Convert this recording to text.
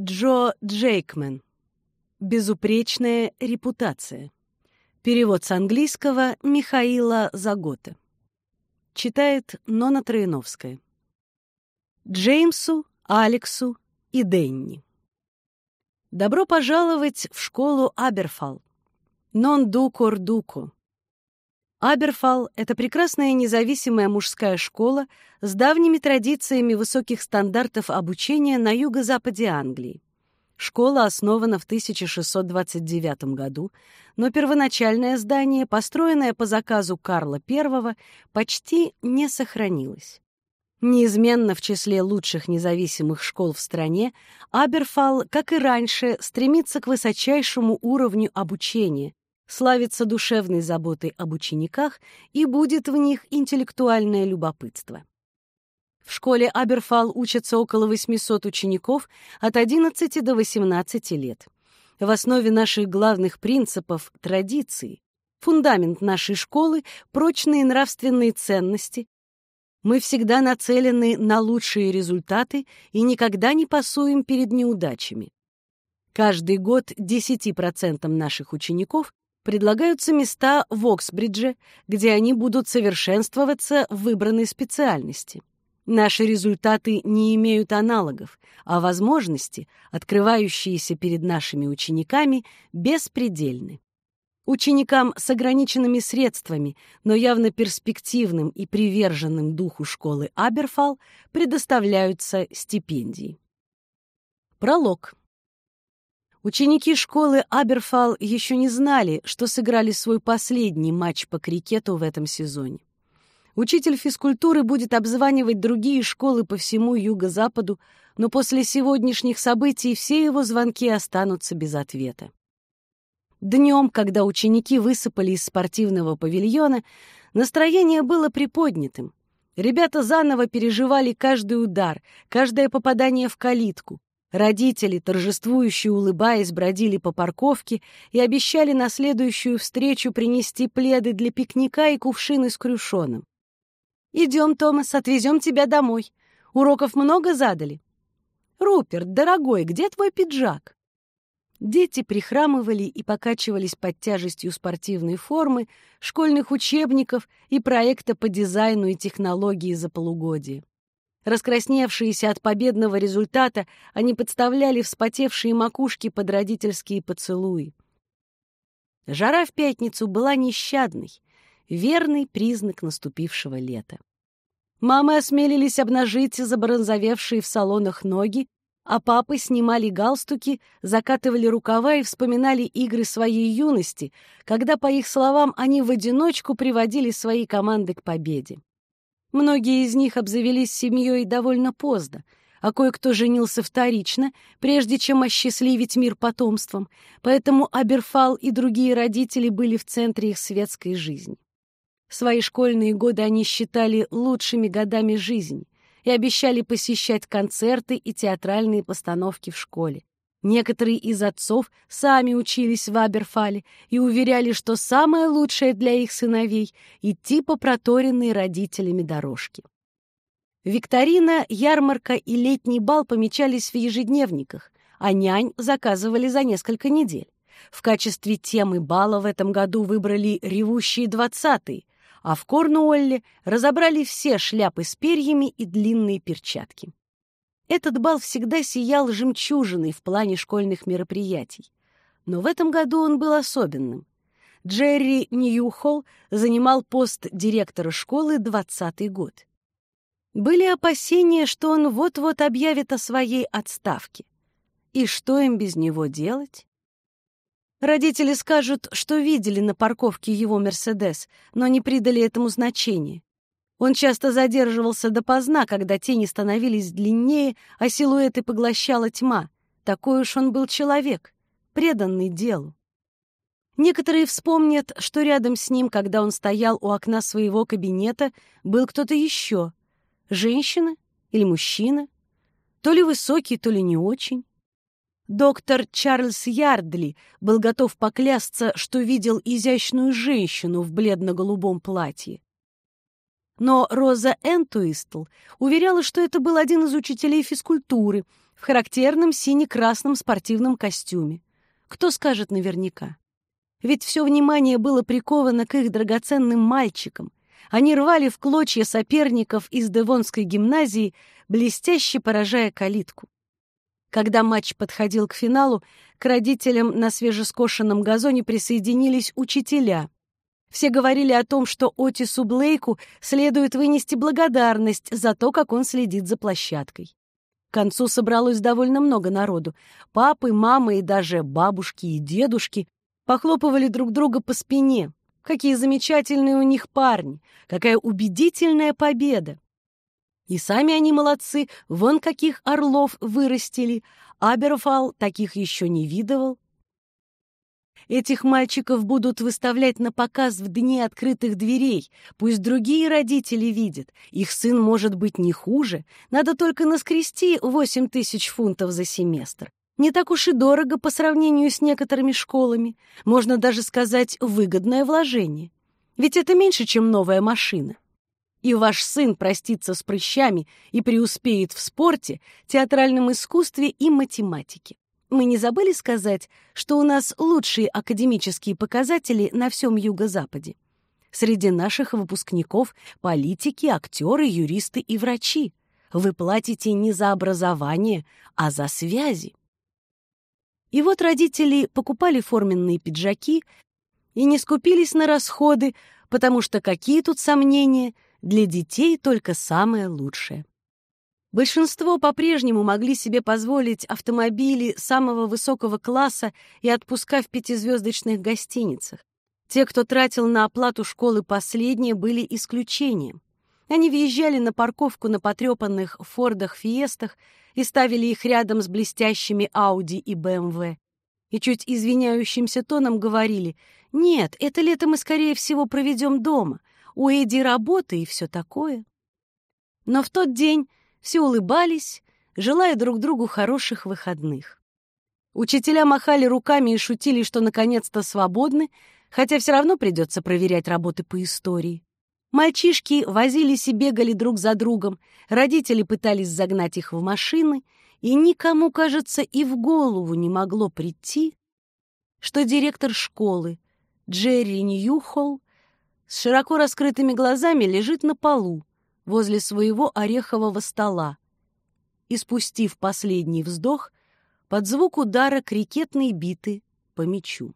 Джо Джейкмен. Безупречная репутация. Перевод с английского Михаила Загота. Читает Нона Троиновская. Джеймсу, Алексу и Денни. Добро пожаловать в школу Аберфал. Нон дуко. Аберфал — это прекрасная независимая мужская школа с давними традициями высоких стандартов обучения на юго-западе Англии. Школа основана в 1629 году, но первоначальное здание, построенное по заказу Карла I, почти не сохранилось. Неизменно в числе лучших независимых школ в стране, Аберфал, как и раньше, стремится к высочайшему уровню обучения, славится душевной заботой об учениках и будет в них интеллектуальное любопытство. В школе Аберфал учатся около 800 учеников от 11 до 18 лет. В основе наших главных принципов — традиции. Фундамент нашей школы — прочные нравственные ценности. Мы всегда нацелены на лучшие результаты и никогда не пасуем перед неудачами. Каждый год 10% наших учеников предлагаются места в Оксбридже, где они будут совершенствоваться в выбранной специальности. Наши результаты не имеют аналогов, а возможности, открывающиеся перед нашими учениками, беспредельны. Ученикам с ограниченными средствами, но явно перспективным и приверженным духу школы Аберфал предоставляются стипендии. Пролог. Ученики школы Аберфал еще не знали, что сыграли свой последний матч по крикету в этом сезоне. Учитель физкультуры будет обзванивать другие школы по всему юго-западу, но после сегодняшних событий все его звонки останутся без ответа. Днем, когда ученики высыпали из спортивного павильона, настроение было приподнятым. Ребята заново переживали каждый удар, каждое попадание в калитку. Родители, торжествующие улыбаясь, бродили по парковке и обещали на следующую встречу принести пледы для пикника и кувшины с крюшоном. «Идем, Томас, отвезем тебя домой. Уроков много задали?» «Руперт, дорогой, где твой пиджак?» Дети прихрамывали и покачивались под тяжестью спортивной формы, школьных учебников и проекта по дизайну и технологии за полугодие. Раскрасневшиеся от победного результата, они подставляли вспотевшие макушки под родительские поцелуи. Жара в пятницу была нещадной, верный признак наступившего лета. Мамы осмелились обнажить забронзовевшие в салонах ноги, а папы снимали галстуки, закатывали рукава и вспоминали игры своей юности, когда, по их словам, они в одиночку приводили свои команды к победе. Многие из них обзавелись семьей довольно поздно, а кое-кто женился вторично, прежде чем осчастливить мир потомством, поэтому Аберфал и другие родители были в центре их светской жизни. Свои школьные годы они считали лучшими годами жизни и обещали посещать концерты и театральные постановки в школе. Некоторые из отцов сами учились в Аберфале и уверяли, что самое лучшее для их сыновей — идти по проторенной родителями дорожке. Викторина, ярмарка и летний бал помечались в ежедневниках, а нянь заказывали за несколько недель. В качестве темы бала в этом году выбрали «Ревущие двадцатые», а в Корнуолле разобрали все шляпы с перьями и длинные перчатки. Этот бал всегда сиял жемчужиной в плане школьных мероприятий. Но в этом году он был особенным. Джерри Ньюхолл занимал пост директора школы двадцатый год. Были опасения, что он вот-вот объявит о своей отставке. И что им без него делать? Родители скажут, что видели на парковке его «Мерседес», но не придали этому значения. Он часто задерживался допоздна, когда тени становились длиннее, а силуэты поглощала тьма. Такой уж он был человек, преданный делу. Некоторые вспомнят, что рядом с ним, когда он стоял у окна своего кабинета, был кто-то еще. Женщина или мужчина? То ли высокий, то ли не очень. Доктор Чарльз Ярдли был готов поклясться, что видел изящную женщину в бледно-голубом платье. Но Роза Энтуистл уверяла, что это был один из учителей физкультуры, в характерном сине-красном спортивном костюме. Кто скажет наверняка? Ведь все внимание было приковано к их драгоценным мальчикам. Они рвали в клочья соперников из Девонской гимназии, блестяще поражая калитку. Когда матч подходил к финалу, к родителям на свежескошенном газоне присоединились учителя. Все говорили о том, что Отису Блейку следует вынести благодарность за то, как он следит за площадкой. К концу собралось довольно много народу. Папы, мамы и даже бабушки и дедушки похлопывали друг друга по спине. Какие замечательные у них парни! Какая убедительная победа! И сами они молодцы, вон каких орлов вырастили. Аберфал таких еще не видывал. Этих мальчиков будут выставлять на показ в дни открытых дверей. Пусть другие родители видят. Их сын может быть не хуже. Надо только наскрести 8 тысяч фунтов за семестр. Не так уж и дорого по сравнению с некоторыми школами. Можно даже сказать, выгодное вложение. Ведь это меньше, чем новая машина. И ваш сын простится с прыщами и преуспеет в спорте, театральном искусстве и математике. Мы не забыли сказать, что у нас лучшие академические показатели на всем Юго-Западе. Среди наших выпускников политики, актеры, юристы и врачи. Вы платите не за образование, а за связи. И вот родители покупали форменные пиджаки и не скупились на расходы, потому что какие тут сомнения, для детей только самое лучшее. Большинство по-прежнему могли себе позволить автомобили самого высокого класса и отпуска в пятизвездочных гостиницах. Те, кто тратил на оплату школы последние, были исключением. Они въезжали на парковку на потрепанных «Фордах-Фиестах» и ставили их рядом с блестящими «Ауди» и «БМВ». И чуть извиняющимся тоном говорили, «Нет, это лето мы, скорее всего, проведем дома. У Эдди работа и все такое». Но в тот день все улыбались, желая друг другу хороших выходных. Учителя махали руками и шутили, что наконец-то свободны, хотя все равно придется проверять работы по истории. Мальчишки возились и бегали друг за другом, родители пытались загнать их в машины, и никому, кажется, и в голову не могло прийти, что директор школы Джерри Ньюхолл с широко раскрытыми глазами лежит на полу, возле своего орехового стола и, спустив последний вздох, под звук удара крикетной биты по мячу.